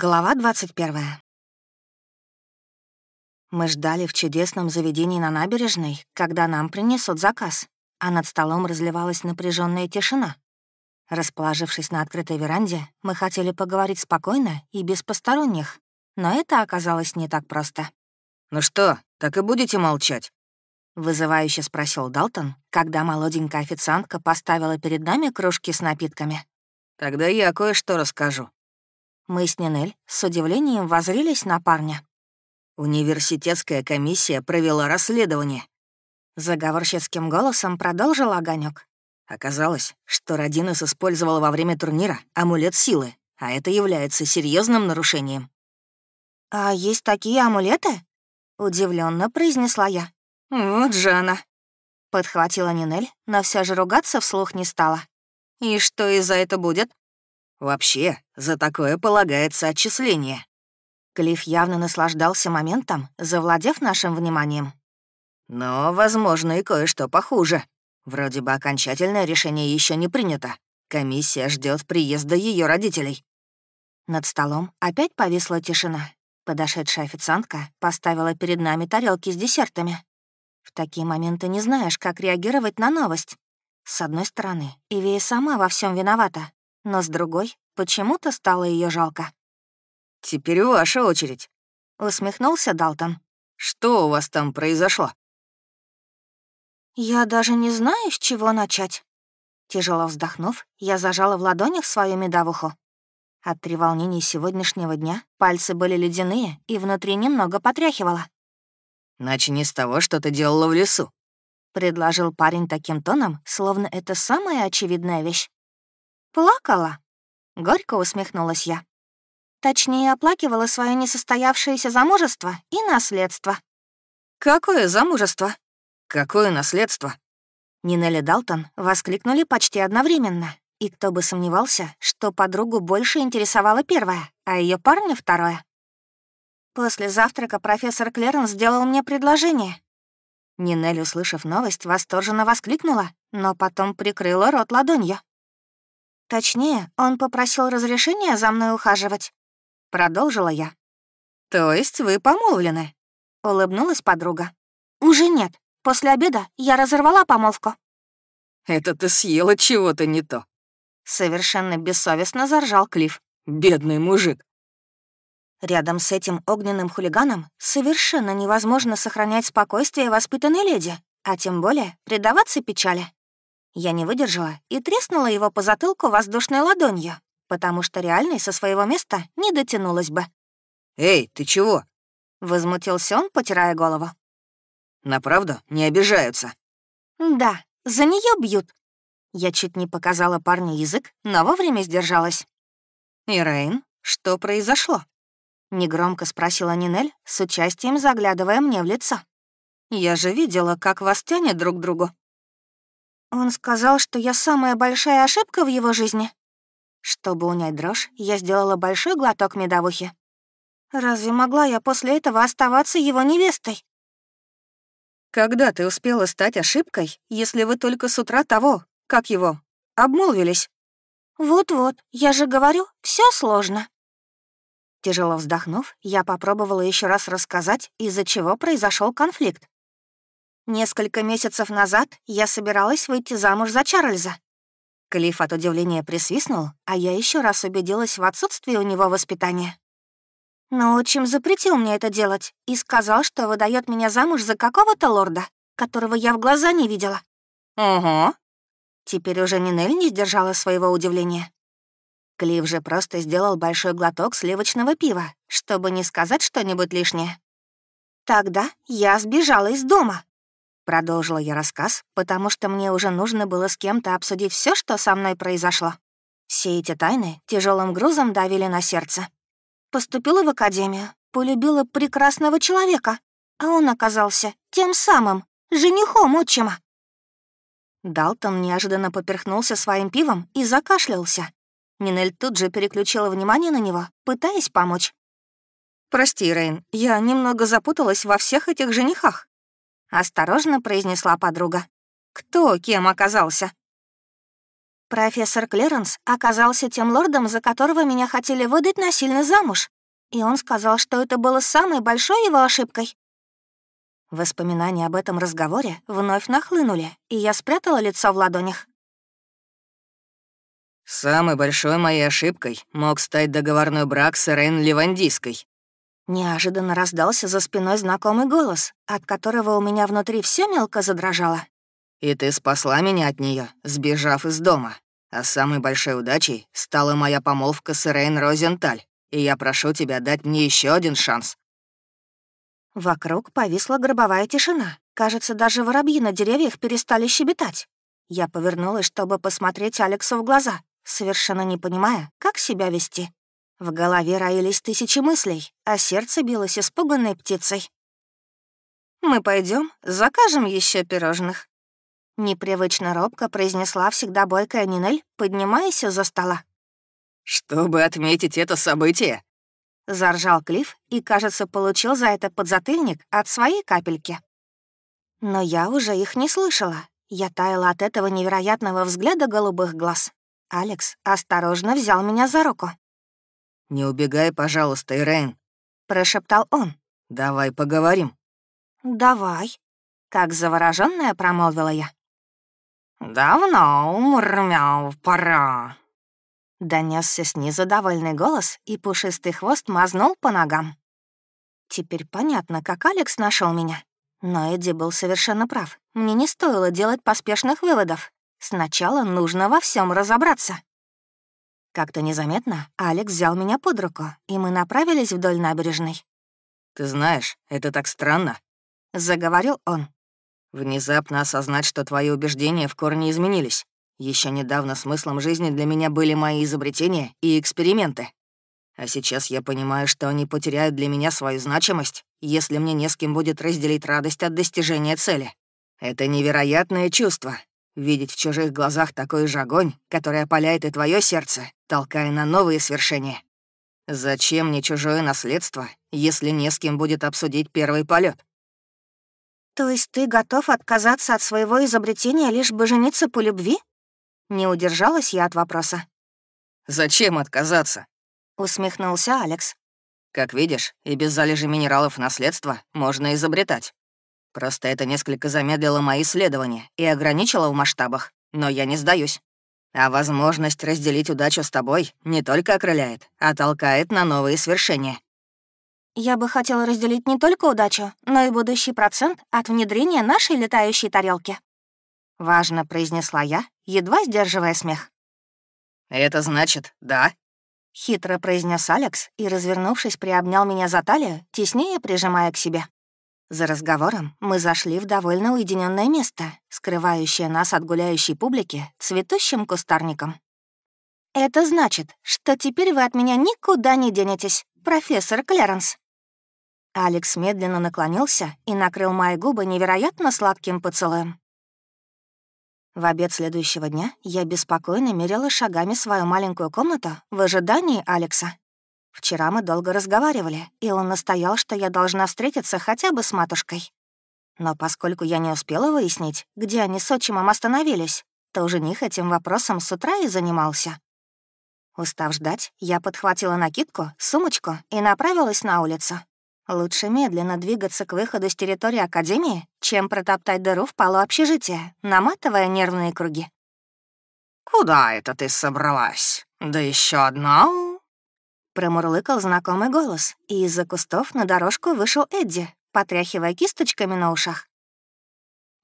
Глава 21. Мы ждали в чудесном заведении на набережной, когда нам принесут заказ, а над столом разливалась напряженная тишина. Расположившись на открытой веранде, мы хотели поговорить спокойно и без посторонних, но это оказалось не так просто. «Ну что, так и будете молчать?» — вызывающе спросил Далтон, когда молоденькая официантка поставила перед нами кружки с напитками. «Тогда я кое-что расскажу», мы с Нинель с удивлением возрились на парня. «Университетская комиссия провела расследование». Заговорщицким голосом продолжил огонек. Оказалось, что Родинес использовал во время турнира амулет силы, а это является серьезным нарушением. «А есть такие амулеты?» — удивленно произнесла я. «Вот же она!» — подхватила Нинель, но все же ругаться вслух не стала. «И что из-за это будет?» Вообще, за такое полагается отчисление. Клифф явно наслаждался моментом, завладев нашим вниманием. Но, возможно, и кое-что похуже. Вроде бы окончательное решение еще не принято. Комиссия ждет приезда ее родителей. Над столом опять повисла тишина. Подошедшая официантка поставила перед нами тарелки с десертами. В такие моменты не знаешь, как реагировать на новость. С одной стороны, Ивея сама во всем виновата, но с другой почему-то стало ее жалко. «Теперь ваша очередь», — усмехнулся Далтон. «Что у вас там произошло?» «Я даже не знаю, с чего начать». Тяжело вздохнув, я зажала в ладонях свою медовуху. От треволнений сегодняшнего дня пальцы были ледяные и внутри немного потряхивало. «Начни с того, что ты делала в лесу», — предложил парень таким тоном, словно это самая очевидная вещь. «Плакала?» — горько усмехнулась я. Точнее, оплакивала свое несостоявшееся замужество и наследство. «Какое замужество? Какое наследство?» Нинелли Далтон воскликнули почти одновременно, и кто бы сомневался, что подругу больше интересовало первое, а ее парня — второе. После завтрака профессор Клерн сделал мне предложение. Нинель, услышав новость, восторженно воскликнула, но потом прикрыла рот ладонью. Точнее, он попросил разрешения за мной ухаживать. Продолжила я. «То есть вы помолвлены?» — улыбнулась подруга. «Уже нет. После обеда я разорвала помолвку». «Это ты съела чего-то не то». Совершенно бессовестно заржал Клифф. «Бедный мужик». Рядом с этим огненным хулиганом совершенно невозможно сохранять спокойствие воспитанной леди, а тем более предаваться печали. Я не выдержала и треснула его по затылку воздушной ладонью, потому что реальной со своего места не дотянулась бы. «Эй, ты чего?» — возмутился он, потирая голову. «На правду не обижаются?» «Да, за нее бьют». Я чуть не показала парню язык, но вовремя сдержалась. «Ирейн, что произошло?» — негромко спросила Нинель, с участием заглядывая мне в лицо. «Я же видела, как вас тянет друг к другу». Он сказал, что я самая большая ошибка в его жизни. Чтобы унять дрожь, я сделала большой глоток медовухи. Разве могла я после этого оставаться его невестой? Когда ты успела стать ошибкой, если вы только с утра того, как его, обмолвились? Вот-вот, я же говорю, все сложно. Тяжело вздохнув, я попробовала еще раз рассказать, из-за чего произошел конфликт. Несколько месяцев назад я собиралась выйти замуж за Чарльза. Клифф от удивления присвистнул, а я еще раз убедилась в отсутствии у него воспитания. Но отчим запретил мне это делать и сказал, что выдает меня замуж за какого-то лорда, которого я в глаза не видела. «Ого». Теперь уже Нинель не сдержала своего удивления. Клифф же просто сделал большой глоток сливочного пива, чтобы не сказать что-нибудь лишнее. Тогда я сбежала из дома, Продолжила я рассказ, потому что мне уже нужно было с кем-то обсудить все, что со мной произошло. Все эти тайны тяжелым грузом давили на сердце. Поступила в академию, полюбила прекрасного человека, а он оказался тем самым, женихом отчима. Далтон неожиданно поперхнулся своим пивом и закашлялся. Нинель тут же переключила внимание на него, пытаясь помочь. «Прости, Рейн, я немного запуталась во всех этих женихах. — осторожно произнесла подруга. «Кто кем оказался?» Профессор Клеренс оказался тем лордом, за которого меня хотели выдать насильно замуж. И он сказал, что это было самой большой его ошибкой. Воспоминания об этом разговоре вновь нахлынули, и я спрятала лицо в ладонях. «Самой большой моей ошибкой мог стать договорной брак с Ирен Ливандийской». Неожиданно раздался за спиной знакомый голос, от которого у меня внутри все мелко задрожало. «И ты спасла меня от нее, сбежав из дома. А самой большой удачей стала моя помолвка с Ирен Розенталь, и я прошу тебя дать мне еще один шанс». Вокруг повисла гробовая тишина. Кажется, даже воробьи на деревьях перестали щебетать. Я повернулась, чтобы посмотреть Алексу в глаза совершенно не понимая, как себя вести. В голове роились тысячи мыслей, а сердце билось испуганной птицей. «Мы пойдем, закажем еще пирожных», — непривычно робко произнесла всегда бойкая Нинель, поднимаясь из-за стола. «Чтобы отметить это событие», — заржал Клифф и, кажется, получил за это подзатыльник от своей капельки. Но я уже их не слышала. Я таяла от этого невероятного взгляда голубых глаз. Алекс осторожно взял меня за руку. «Не убегай, пожалуйста, Ирейн», — прошептал он. «Давай поговорим». «Давай», — как заворожённая промолвила я. «Давно умрмял, пора». Донесся снизу довольный голос, и пушистый хвост мазнул по ногам. Теперь понятно, как Алекс нашел меня. Но Эдди был совершенно прав. Мне не стоило делать поспешных выводов. Сначала нужно во всем разобраться. Как-то незаметно Алекс взял меня под руку, и мы направились вдоль набережной. «Ты знаешь, это так странно», — заговорил он. «Внезапно осознать, что твои убеждения в корне изменились. Еще недавно смыслом жизни для меня были мои изобретения и эксперименты. А сейчас я понимаю, что они потеряют для меня свою значимость, если мне не с кем будет разделить радость от достижения цели. Это невероятное чувство, Видеть в чужих глазах такой же огонь, который опаляет и твое сердце, толкая на новые свершения. Зачем мне чужое наследство, если не с кем будет обсудить первый полет? То есть ты готов отказаться от своего изобретения, лишь бы жениться по любви? Не удержалась я от вопроса. Зачем отказаться? Усмехнулся Алекс. Как видишь, и без залежи минералов наследства можно изобретать. Просто это несколько замедлило мои исследования и ограничило в масштабах, но я не сдаюсь. А возможность разделить удачу с тобой не только окрыляет, а толкает на новые свершения. Я бы хотела разделить не только удачу, но и будущий процент от внедрения нашей летающей тарелки. Важно произнесла я, едва сдерживая смех. «Это значит, да?» — хитро произнес Алекс и, развернувшись, приобнял меня за талию, теснее прижимая к себе. За разговором мы зашли в довольно уединенное место, скрывающее нас от гуляющей публики цветущим кустарником. «Это значит, что теперь вы от меня никуда не денетесь, профессор Клеренс». Алекс медленно наклонился и накрыл мои губы невероятно сладким поцелуем. В обед следующего дня я беспокойно мерила шагами свою маленькую комнату в ожидании Алекса. Вчера мы долго разговаривали, и он настоял, что я должна встретиться хотя бы с матушкой. Но поскольку я не успела выяснить, где они с отчимом остановились, то жених этим вопросом с утра и занимался. Устав ждать, я подхватила накидку, сумочку и направилась на улицу. Лучше медленно двигаться к выходу с территории Академии, чем протоптать дыру в полу общежития, наматывая нервные круги. «Куда это ты собралась? Да еще одна Промурлыкал знакомый голос, и из-за кустов на дорожку вышел Эдди, потряхивая кисточками на ушах.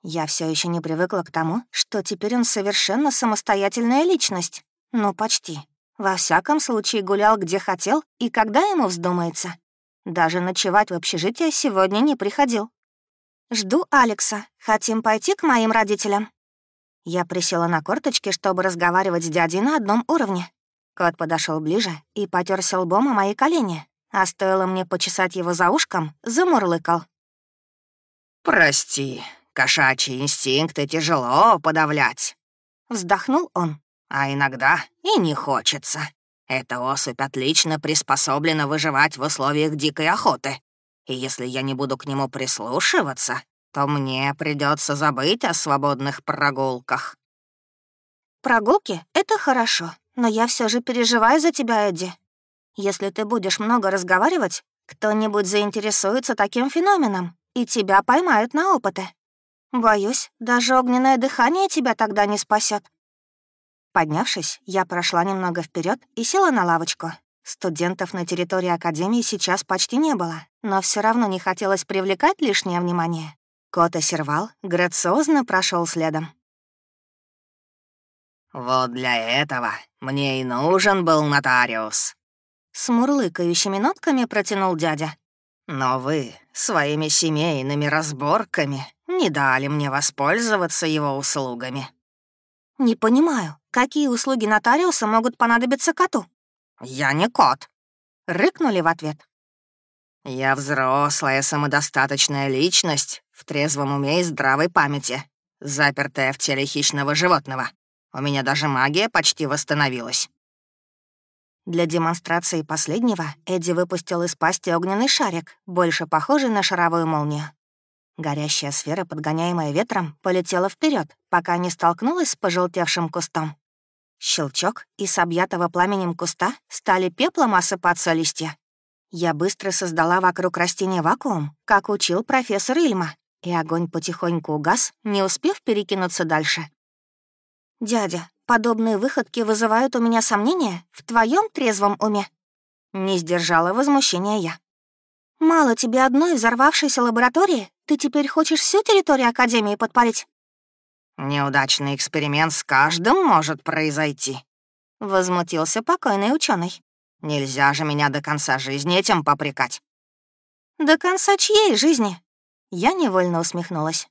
Я все еще не привыкла к тому, что теперь он совершенно самостоятельная личность. Ну, почти. Во всяком случае, гулял где хотел и когда ему вздумается. Даже ночевать в общежитие сегодня не приходил. «Жду Алекса. Хотим пойти к моим родителям». Я присела на корточки, чтобы разговаривать с дядей на одном уровне. Кот подошел ближе и потерся лбом о мои колени, а стоило мне почесать его за ушком, замурлыкал. «Прости, кошачьи инстинкты тяжело подавлять», — вздохнул он. «А иногда и не хочется. Эта особь отлично приспособлена выживать в условиях дикой охоты. И если я не буду к нему прислушиваться, то мне придется забыть о свободных прогулках». прогулки — это хорошо, но я все же переживаю за тебя, Эдди. Если ты будешь много разговаривать, кто-нибудь заинтересуется таким феноменом, и тебя поймают на опыты. Боюсь, даже огненное дыхание тебя тогда не спасет. Поднявшись, я прошла немного вперед и села на лавочку. Студентов на территории Академии сейчас почти не было, но все равно не хотелось привлекать лишнее внимание. Кота Сервал грациозно прошел следом. «Вот для этого мне и нужен был нотариус», — с мурлыкающими нотками протянул дядя. «Но вы своими семейными разборками не дали мне воспользоваться его услугами». «Не понимаю, какие услуги нотариуса могут понадобиться коту?» «Я не кот», — рыкнули в ответ. «Я взрослая самодостаточная личность в трезвом уме и здравой памяти, запертая в теле хищного животного. У меня даже магия почти восстановилась». Для демонстрации последнего Эдди выпустил из пасти огненный шарик, больше похожий на шаровую молнию. Горящая сфера, подгоняемая ветром, полетела вперед, пока не столкнулась с пожелтевшим кустом. Щелчок, и с объятого пламенем куста стали пеплом осыпаться листья. Я быстро создала вокруг растения вакуум, как учил профессор Ильма, и огонь потихоньку угас, не успев перекинуться дальше. «Дядя, подобные выходки вызывают у меня сомнения в твоем трезвом уме?» Не сдержала возмущения я. «Мало тебе одной взорвавшейся лаборатории? Ты теперь хочешь всю территорию Академии подпалить?» «Неудачный эксперимент с каждым может произойти», — возмутился покойный ученый. «Нельзя же меня до конца жизни этим попрекать». «До конца чьей жизни?» Я невольно усмехнулась.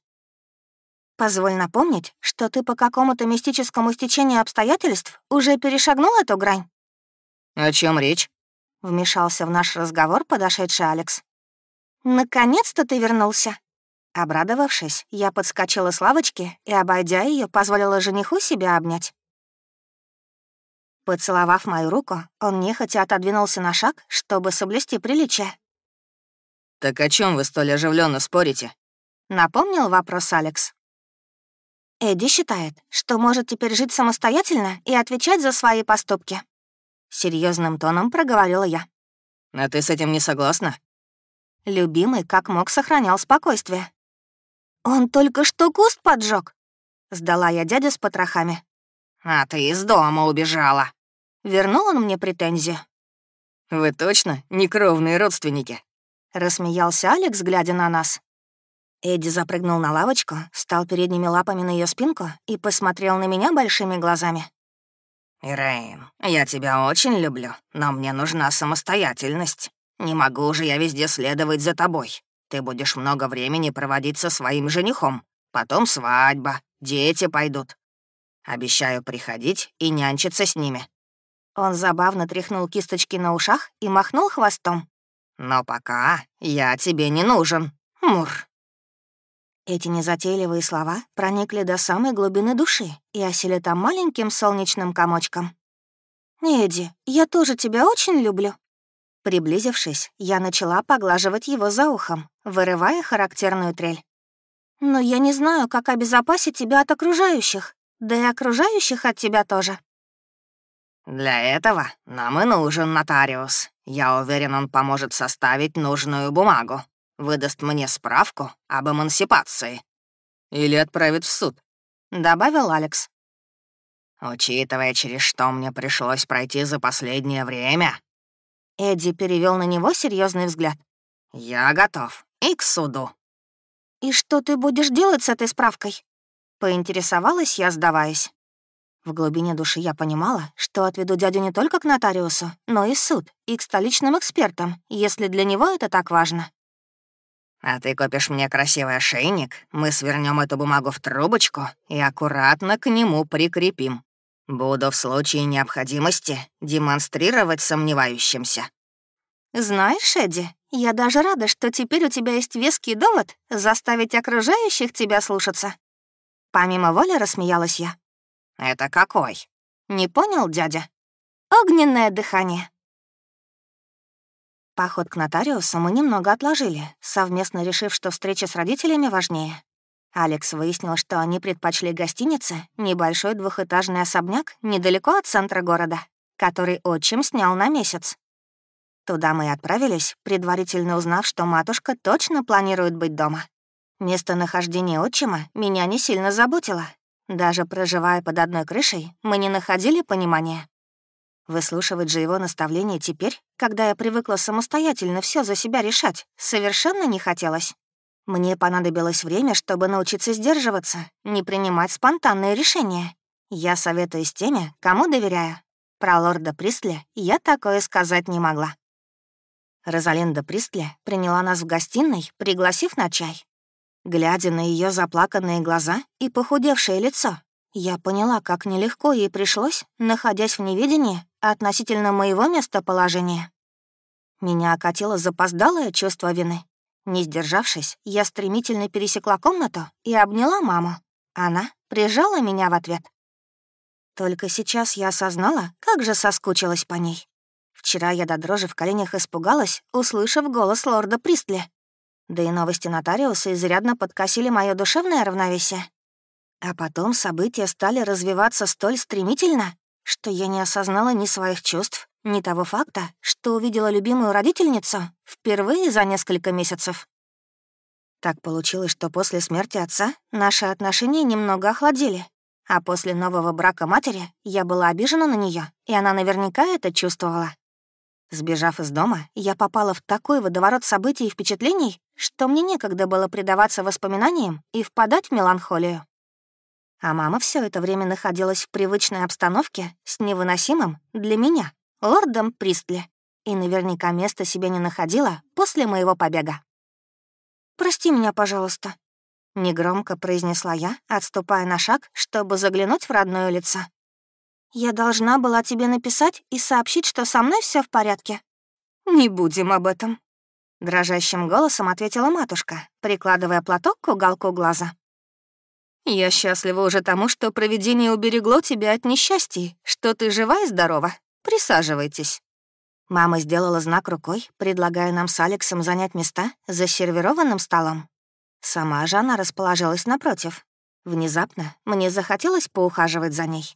«Позволь напомнить, что ты по какому-то мистическому стечению обстоятельств уже перешагнул эту грань». «О чем речь?» — вмешался в наш разговор подошедший Алекс. «Наконец-то ты вернулся!» Обрадовавшись, я подскочила с лавочки и, обойдя ее, позволила жениху себя обнять. Поцеловав мою руку, он нехотя отодвинулся на шаг, чтобы соблюсти приличие. «Так о чем вы столь оживленно спорите?» — напомнил вопрос Алекс. Эдди считает, что может теперь жить самостоятельно и отвечать за свои поступки. Серьезным тоном проговорила я. «А ты с этим не согласна?» Любимый как мог сохранял спокойствие. «Он только что куст поджег, сдала я дядю с потрохами. «А ты из дома убежала!» Вернул он мне претензию. «Вы точно некровные родственники?» Рассмеялся Алекс, глядя на нас. Эдди запрыгнул на лавочку, встал передними лапами на ее спинку и посмотрел на меня большими глазами. «Ирейн, я тебя очень люблю, но мне нужна самостоятельность. Не могу же я везде следовать за тобой. Ты будешь много времени проводить со своим женихом. Потом свадьба, дети пойдут. Обещаю приходить и нянчиться с ними». Он забавно тряхнул кисточки на ушах и махнул хвостом. «Но пока я тебе не нужен, Мур». Эти незатейливые слова проникли до самой глубины души и осели там маленьким солнечным комочком. «Эдди, я тоже тебя очень люблю». Приблизившись, я начала поглаживать его за ухом, вырывая характерную трель. «Но я не знаю, как обезопасить тебя от окружающих, да и окружающих от тебя тоже». «Для этого нам и нужен нотариус. Я уверен, он поможет составить нужную бумагу, выдаст мне справку об эмансипации. Или отправит в суд», — добавил Алекс. «Учитывая, через что мне пришлось пройти за последнее время...» Эдди перевел на него серьезный взгляд. «Я готов. И к суду». «И что ты будешь делать с этой справкой?» Поинтересовалась я, сдаваясь. В глубине души я понимала, что отведу дядю не только к нотариусу, но и суд, и к столичным экспертам, если для него это так важно. «А ты купишь мне красивый ошейник, мы свернем эту бумагу в трубочку и аккуратно к нему прикрепим. Буду в случае необходимости демонстрировать сомневающимся». «Знаешь, Эдди, я даже рада, что теперь у тебя есть веский довод заставить окружающих тебя слушаться». Помимо воли рассмеялась я. «Это какой?» «Не понял, дядя?» «Огненное дыхание». Поход к нотариусу мы немного отложили, совместно решив, что встреча с родителями важнее. Алекс выяснил, что они предпочли гостинице небольшой двухэтажный особняк недалеко от центра города, который отчим снял на месяц. Туда мы и отправились, предварительно узнав, что матушка точно планирует быть дома. Местонахождение отчима меня не сильно заботило. Даже проживая под одной крышей, мы не находили понимания. Выслушивать же его наставления теперь, когда я привыкла самостоятельно все за себя решать, совершенно не хотелось. Мне понадобилось время, чтобы научиться сдерживаться, не принимать спонтанные решения. Я советую с теми, кому доверяю. Про лорда Пристли я такое сказать не могла. Розалинда Пристли приняла нас в гостиной, пригласив на чай. Глядя на ее заплаканные глаза и похудевшее лицо, я поняла, как нелегко ей пришлось, находясь в неведении относительно моего местоположения. Меня окатило запоздалое чувство вины. Не сдержавшись, я стремительно пересекла комнату и обняла маму. Она прижала меня в ответ. Только сейчас я осознала, как же соскучилась по ней. Вчера я до дрожи в коленях испугалась, услышав голос лорда Пристли. Да и новости нотариуса изрядно подкосили мое душевное равновесие. А потом события стали развиваться столь стремительно, что я не осознала ни своих чувств, ни того факта, что увидела любимую родительницу впервые за несколько месяцев. Так получилось, что после смерти отца наши отношения немного охладили, а после нового брака матери я была обижена на нее, и она наверняка это чувствовала. Сбежав из дома, я попала в такой водоворот событий и впечатлений, что мне некогда было предаваться воспоминаниям и впадать в меланхолию. А мама все это время находилась в привычной обстановке с невыносимым для меня, лордом Пристли, и наверняка места себе не находила после моего побега. «Прости меня, пожалуйста», — негромко произнесла я, отступая на шаг, чтобы заглянуть в родное лицо. «Я должна была тебе написать и сообщить, что со мной все в порядке». «Не будем об этом», — дрожащим голосом ответила матушка, прикладывая платок к уголку глаза. «Я счастлива уже тому, что провидение уберегло тебя от несчастья, что ты жива и здорова. Присаживайтесь». Мама сделала знак рукой, предлагая нам с Алексом занять места за сервированным столом. Сама же она расположилась напротив. Внезапно мне захотелось поухаживать за ней.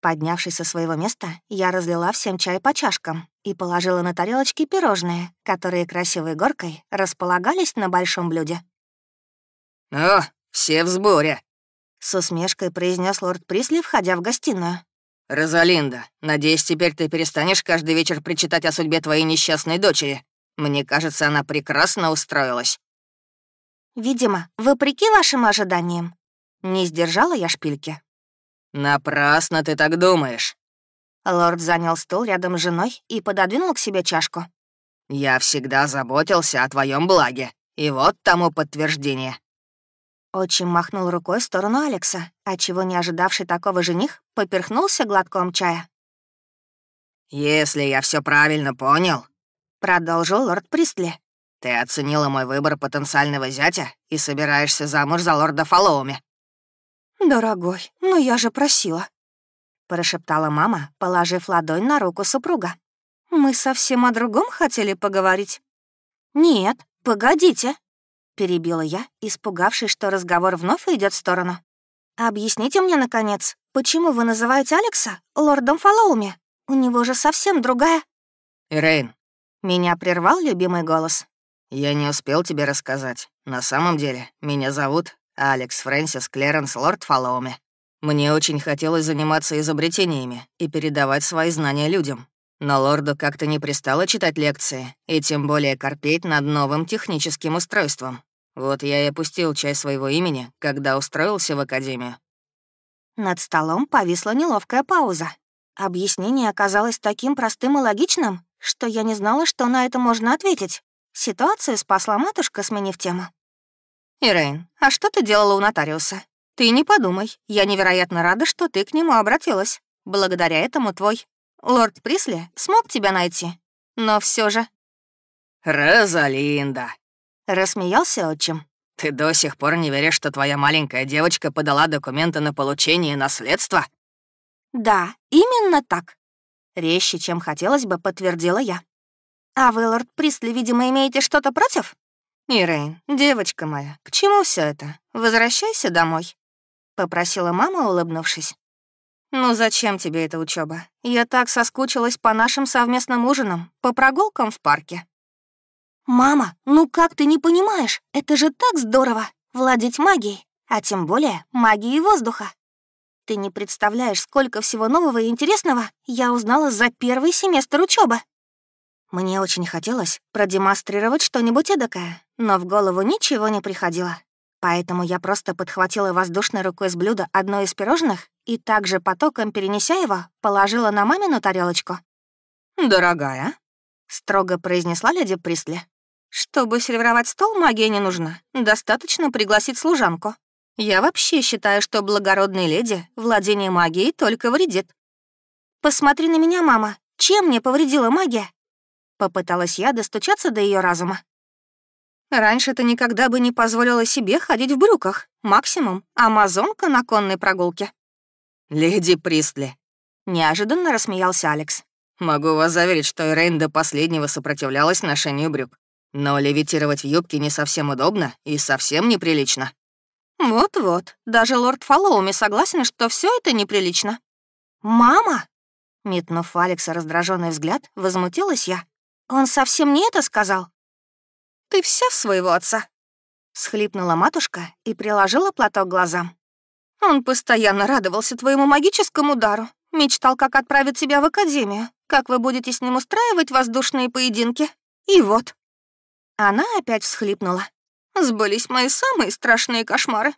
Поднявшись со своего места, я разлила всем чай по чашкам и положила на тарелочки пирожные, которые красивой горкой располагались на большом блюде. «О, все в сборе!» — с усмешкой произнес лорд Присли, входя в гостиную. «Розалинда, надеюсь, теперь ты перестанешь каждый вечер причитать о судьбе твоей несчастной дочери. Мне кажется, она прекрасно устроилась». «Видимо, вопреки вашим ожиданиям». Не сдержала я шпильки. «Напрасно ты так думаешь». Лорд занял стул рядом с женой и пододвинул к себе чашку. «Я всегда заботился о твоем благе, и вот тому подтверждение». Отчим махнул рукой в сторону Алекса, отчего не ожидавший такого жених поперхнулся глотком чая. «Если я все правильно понял», — продолжил лорд Пристли, «ты оценила мой выбор потенциального зятя и собираешься замуж за лорда Фоллоуми. «Дорогой, ну я же просила», — прошептала мама, положив ладонь на руку супруга. «Мы совсем о другом хотели поговорить». «Нет, погодите», — перебила я, испугавшись, что разговор вновь идет в сторону. «Объясните мне, наконец, почему вы называете Алекса лордом Фоллоуми? У него же совсем другая...» «Ирейн». Меня прервал любимый голос. «Я не успел тебе рассказать. На самом деле, меня зовут Алекс Фрэнсис Клеренс Лорд Фоллоуми. Мне очень хотелось заниматься изобретениями и передавать свои знания людям. Но лорду как-то не пристало читать лекции, и тем более корпеть над новым техническим устройством. Вот я и опустил часть своего имени, когда устроился в академию. Над столом повисла неловкая пауза. Объяснение оказалось таким простым и логичным, что я не знала, что на это можно ответить. Ситуацию спасла матушка, сменив тему. «Ирейн, а что ты делала у нотариуса? Ты не подумай, я невероятно рада, что ты к нему обратилась. Благодаря этому твой лорд Присли смог тебя найти. Но все же...» «Розалинда!» — рассмеялся отчим. «Ты до сих пор не веришь, что твоя маленькая девочка подала документы на получение наследства?» «Да, именно так», — резче, чем хотелось бы, подтвердила я. «А вы, лорд Присли, видимо, имеете что-то против?» «Ирейн, девочка моя, к чему все это? возвращайся домой», — попросила мама, улыбнувшись. «Ну зачем тебе эта учеба? Я так соскучилась по нашим совместным ужинам, по прогулкам в парке». «Мама, ну как ты не понимаешь? Это же так здорово — владеть магией, а тем более магией воздуха. Ты не представляешь, сколько всего нового и интересного я узнала за первый семестр учебы. Мне очень хотелось продемонстрировать что-нибудь эдакое, но в голову ничего не приходило. Поэтому я просто подхватила воздушной рукой с блюда одно из пирожных и также потоком, перенеся его, положила на мамину тарелочку. «Дорогая», — строго произнесла леди Присли, «чтобы сервировать стол, магия не нужна. Достаточно пригласить служанку. Я вообще считаю, что благородной леди владение магией только вредит. Посмотри на меня, мама. Чем мне повредила магия? Попыталась я достучаться до ее разума. Раньше ты никогда бы не позволила себе ходить в брюках. Максимум — амазонка на конной прогулке. «Леди Пристли», — неожиданно рассмеялся Алекс. «Могу вас заверить, что Ирейн до последнего сопротивлялась ношению брюк. Но левитировать в юбке не совсем удобно и совсем неприлично. «Вот-вот, даже лорд Фоллоуми согласен, что все это неприлично». «Мама!» Метнув Алекса раздраженный взгляд, возмутилась я. «Он совсем не это сказал?» «Ты вся в своего отца!» Схлипнула матушка и приложила платок к глазам. «Он постоянно радовался твоему магическому дару, мечтал, как отправить тебя в академию, как вы будете с ним устраивать воздушные поединки. И вот...» Она опять всхлипнула. Сбылись мои самые страшные кошмары.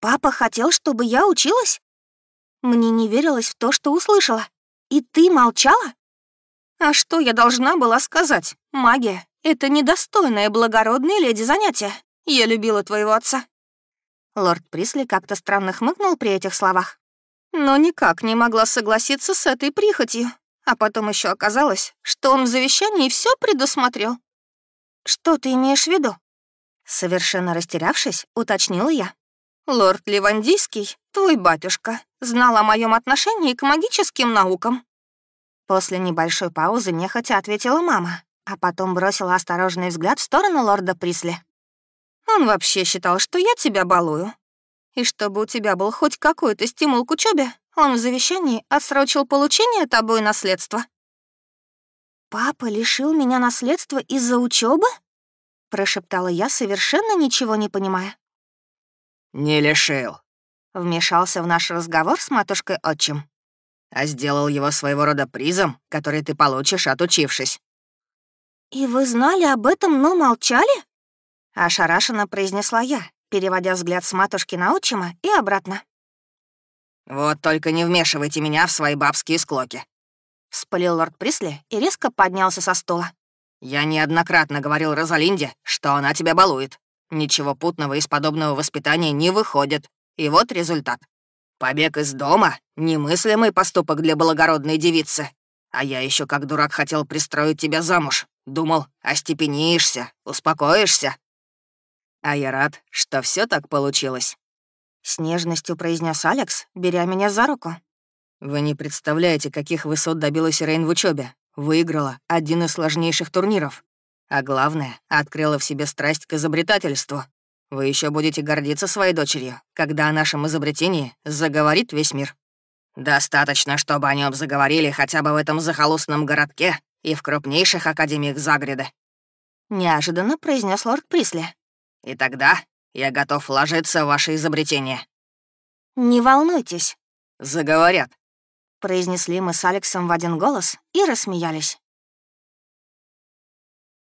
Папа хотел, чтобы я училась? Мне не верилось в то, что услышала. И ты молчала? А что я должна была сказать? Магия — это недостойное благородной леди занятие. Я любила твоего отца. Лорд Присли как-то странно хмыкнул при этих словах. Но никак не могла согласиться с этой прихотью. А потом еще оказалось, что он в завещании все предусмотрел. Что ты имеешь в виду? Совершенно растерявшись, уточнила я. «Лорд Ливандийский, твой батюшка, знал о моем отношении к магическим наукам». После небольшой паузы нехотя ответила мама, а потом бросила осторожный взгляд в сторону лорда Присли. «Он вообще считал, что я тебя балую. И чтобы у тебя был хоть какой-то стимул к учебе, он в завещании отсрочил получение тобой наследства». «Папа лишил меня наследства из-за учебы? — прошептала я, совершенно ничего не понимая. «Не лишил», — вмешался в наш разговор с матушкой отчим. «А сделал его своего рода призом, который ты получишь, отучившись». «И вы знали об этом, но молчали?» — ошарашенно произнесла я, переводя взгляд с матушки на отчима и обратно. «Вот только не вмешивайте меня в свои бабские склоки», — вспылил лорд Присли и резко поднялся со стула. Я неоднократно говорил Розалинде, что она тебя балует. Ничего путного из подобного воспитания не выходит. И вот результат. Побег из дома — немыслимый поступок для благородной девицы. А я еще как дурак хотел пристроить тебя замуж. Думал, остепенишься, успокоишься. А я рад, что все так получилось. С нежностью произнес Алекс, беря меня за руку. Вы не представляете, каких высот добилась Рейн в учебе. Выиграла один из сложнейших турниров. А главное, открыла в себе страсть к изобретательству. Вы еще будете гордиться своей дочерью, когда о нашем изобретении заговорит весь мир. Достаточно, чтобы о нем заговорили хотя бы в этом захолустном городке и в крупнейших академиях Загреда. Неожиданно произнес лорд Присли. И тогда я готов вложиться в ваше изобретение. Не волнуйтесь. Заговорят. Произнесли мы с Алексом в один голос и рассмеялись.